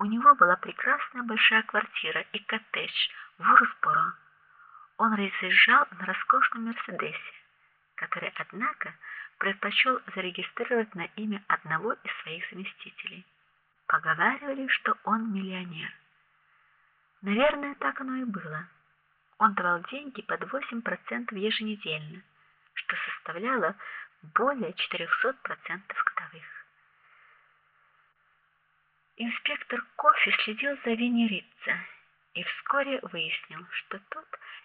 У него была прекрасная большая квартира и коттедж в Урсборо. Он разъезжал на роскошном Мерседесе, который, однако, предпочел зарегистрировать на имя одного из своих заместителей. Поговаривали, что он миллионер. Наверное, так оно и было. Он давал деньги под 8% еженедельно, что составляло более 400% годовых. Инспектор Кофи следил за Венерица и вскоре выяснил, что тот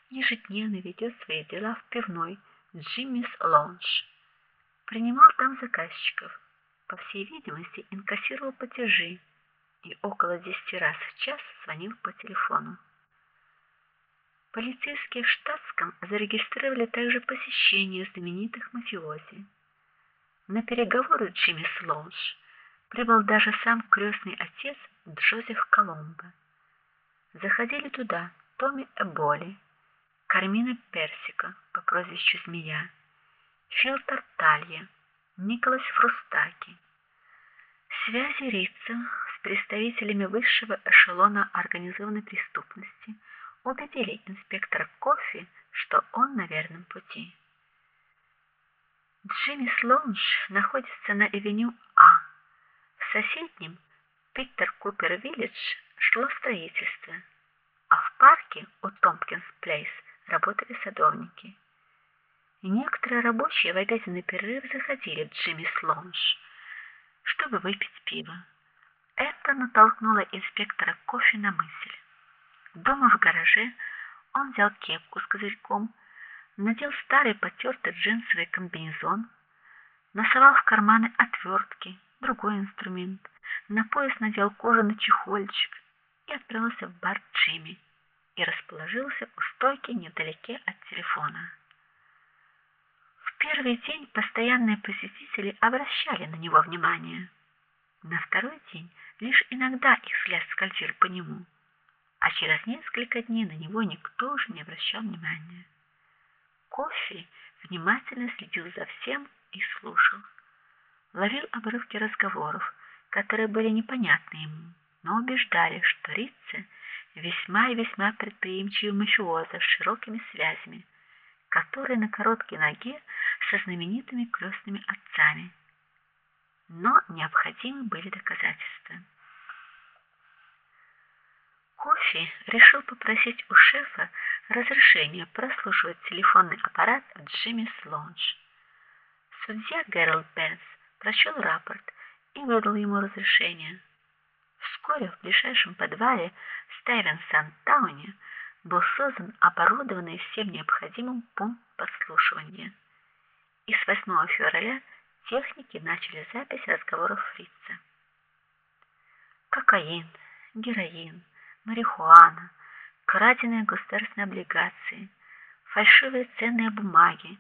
ежедневно ведет свои дела в пивной Джиммис Лоунж. Принимал там заказчиков, по всей видимости, инкассировал платежи и около 10 раз в час звонил по телефону. Полицейские в штатском зарегистрировали также посещение знаменитых мафиози. На переговоры Джимми Слоунж прибыл даже сам крестный отец Джозеф Коломбо. Заходили туда Томми Эболи, Кармина Персика по прозвищу Змея, Фил Тарталья, Николас Фрустаки. Связи Рица с представителями высшего эшелона организованной преступности убедили инспектора Кофи, что он на верном пути. Джимми Слоунж находится на авеню А. В соседнем Питер Купер Виллидж шло строительство, а в парке у Томпкинс Плейс работали садовники. Некоторые рабочие в обеденный перерыв заходили к Джимми Слоунж, чтобы выпить пиво. Это натолкнуло инспектора Кофи на мысль. Дома в гараже он взял кепку с козырьком, надел старый потертый джинсовый комбинезон, носовал в карманы отвертки, другой инструмент, на пояс надел кожаный чехольчик и отправился в бар Джимми и расположился у стойки недалеке от телефона. В первый день постоянные посетители обращали на него внимание. На второй день лишь иногда их взгляд скользил по нему, а через несколько дней на него никто уже не обращал внимания. Кофе внимательно следил за всем и слушал. Ловил обрывки разговоров, которые были непонятны ему, но убеждали, что Рицци весьма и весьма предприимчивый мафиоза с широкими связями, который на короткой ноге со знаменитыми крестными отцами. Но необходимы были доказательства. Кофи решил попросить у шефа разрешения прослушивать телефонный аппарат Джимми Слоунж. Судья Гэрол Бенс прочел рапорт и выдал ему разрешение. Вскоре в ближайшем подвале Стайвенсон-тауне был создан оборудованный всем необходимым пункт подслушивания. И с 8 февраля техники начали запись разговоров Фрица. Кокаин, героин, марихуана, краденые государственные облигации, фальшивые ценные бумаги,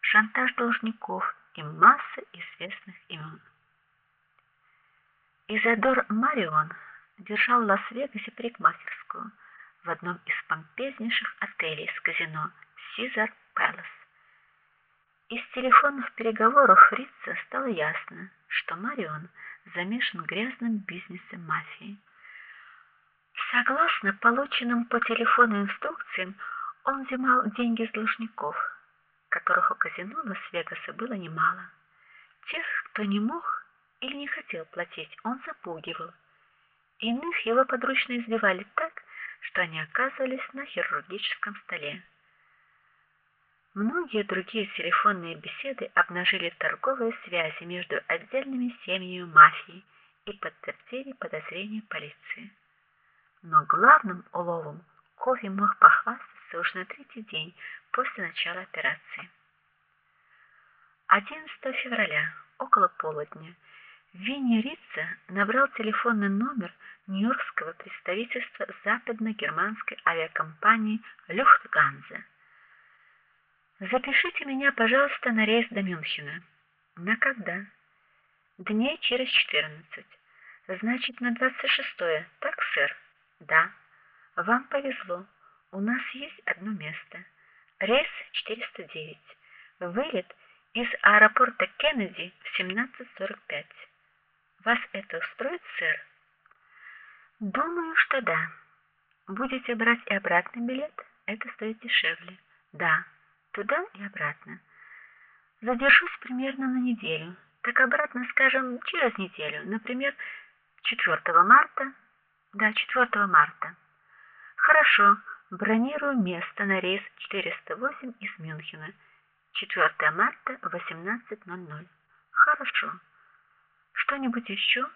шантаж должников и масса известных имен. Изодор Марион держал в Лас-Вегасе парикмахерскую в одном из помпезнейших отелей с казино Caesar Palace. Из телефонных переговоров Фрица стало ясно, что Марион замешан в грязном бизнесе мафии. Согласно полученным по телефону инструкциям, он взимал деньги с должников, которых у казино Лас-Вегаса было немало. Тех, кто не мог или не хотел платить, он запугивал. Иных его подручно избивали так, что они оказывались на хирургическом столе. Многие другие телефонные беседы обнажили торговые связи между отдельными семьями мафии и подтвердили подозрения полиции. Но главным уловом Кофи мог похвастаться уже на третий день после начала операции. 11 февраля, около полудня, Винни Рица набрал телефонный номер Нью-Йоркского представительства западно-германской авиакомпании Люфтганза. Запишите меня, пожалуйста, на рейс до Мюнхена. На когда? Дней через 14. Значит, на 26-е. Так, сэр? Да. Вам повезло. У нас есть одно место. Рейс 409. Вылет из аэропорта Кеннеди в 17:45. Вас это устроит, сэр? Думаю, что да. Будете брать и обратный билет, это стоит дешевле. Да, туда и обратно. Задержусь примерно на неделю. Так обратно, скажем, через неделю, например, 4 марта. Да, 4 марта. Хорошо, бронирую место на рейс 408 из Мюнхена. 4 марта 18:00. Хорошо. Что-нибудь еще?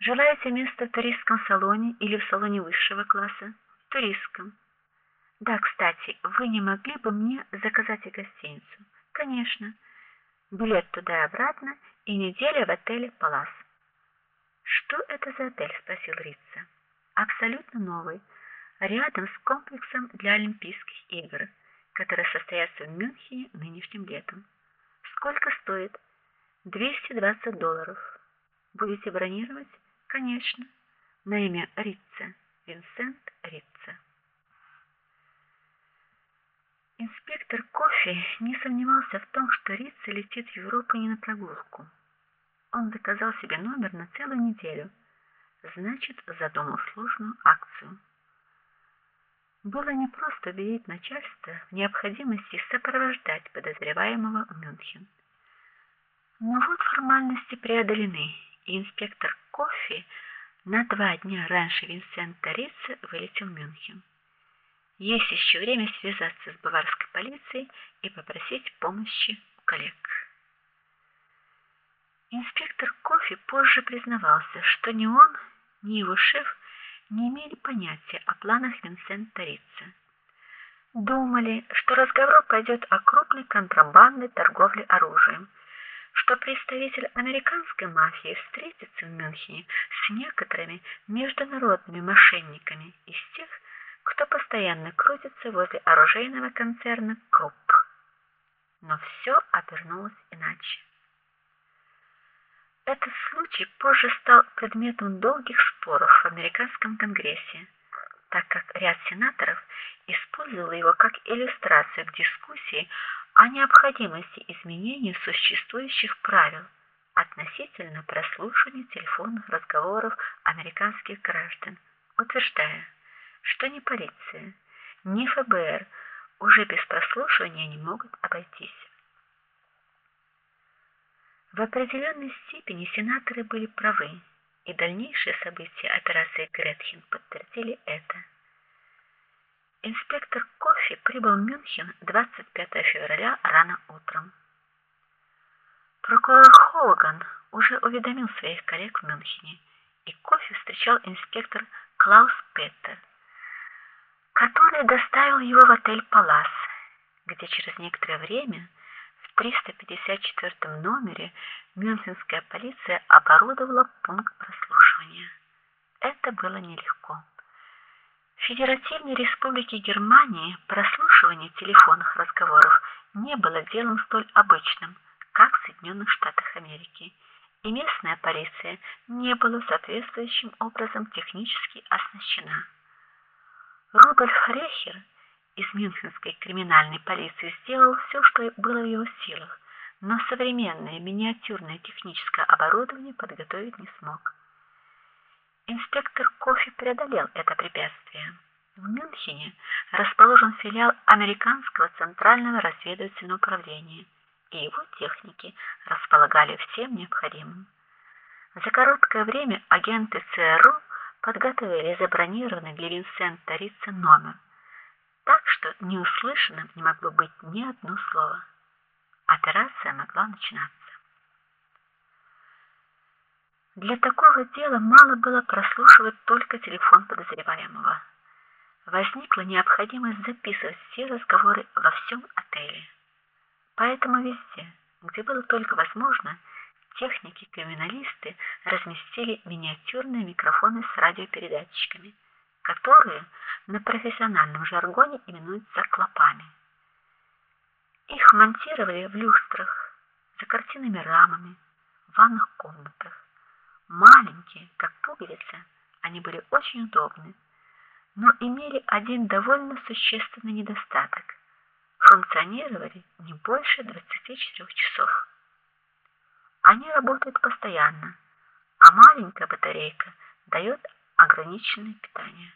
Желаете место в туристском салоне или в салоне высшего класса? В туристском. Да, кстати, вы не могли бы мне заказать и гостиницу? Конечно. Билет туда и обратно и неделя в отеле Палас. Что это за отель, спросил Рица. Абсолютно новый, рядом с комплексом для Олимпийских игр, который состоится в Мюнхене нынешним летом. Сколько стоит? 220 долларов. Будете бронировать? Конечно. На имя Рица. Винсент Рица. Инспектор Кофи не сомневался в том, что Рица летит в Европу не на прогулку. Он заказал себе номер на целую неделю. Значит, задумал сложную акцию. Было непросто убедить начальство в необходимости сопровождать подозреваемого в Мюнхен. Но вот формальности преодолены, и инспектор Кофи на два дня раньше Винсента Рица вылетел в Мюнхен. Есть еще время связаться с баварской полицией и попросить помощи у коллег. Инспектор Кофи позже признавался, что ни он, ни его шеф не имели понятия о планах Винсента Рица. Думали, что разговор пойдет о крупной контрабандной торговле оружием, что представитель американской мафии встретится в Мюнхене с некоторыми международными мошенниками из тех, кто постоянно крутится возле оружейного концерна Круп. Но все обернулось иначе. Этот случай позже стал предметом долгих споров в американском Конгрессе, так как ряд сенаторов использовал его как иллюстрацию к дискуссии о необходимости изменения существующих правил относительно прослушивания телефонных разговоров американских граждан, утверждая, что ни полиция, ни ФБР уже без прослушивания не могут обойтись. В определенной степени сенаторы были правы, и дальнейшие события операции Гретхен подтвердили это. Инспектор Кофи прибыл в Мюнхен 25 февраля рано утром. Прокурор Хоган уже уведомил своих коллег в Мюнхене, и Кофи встречал инспектор Клаус Петтер, который доставил его в отель Палас, где через некоторое время в 354 номере мюнхенская полиция оборудовала пункт прослушивания. Это было нелегко. В Федеративной Республике Германии прослушивание телефонных разговоров не было делом столь обычным, как в Соединенных Штатах Америки, и местная полиция не была соответствующим образом технически оснащена. Рудольф Рехер из Мюнхенской криминальной полиции сделал все, что было в его силах, но современное миниатюрное техническое оборудование подготовить не смог. Инспектор Кофи преодолел это препятствие. В Мюнхене расположен филиал американского центрального разведывательного управления, и его техники располагали всем необходимым. За короткое время агенты ЦРУ подготовили забронированный для Винсента Рица номер, так что неуслышанным не могло быть ни одно слово. Операция могла начинаться. Для такого дела мало было прослушивать только телефон подозреваемого. Возникла необходимость записывать все разговоры во всем отеле. Поэтому везде, где было только возможно, техники-криминалисты разместили миниатюрные микрофоны с радиопередатчиками, которые на профессиональном жаргоне именуются клапами. Их монтировали в люстрах, за картинными рамами, в ванных комнатах. Маленькие, как пуговицы, они были очень удобны, но имели один довольно существенный недостаток. Функционировали не больше 24 часов. Они работают постоянно, а маленькая батарейка дает ограниченное питание.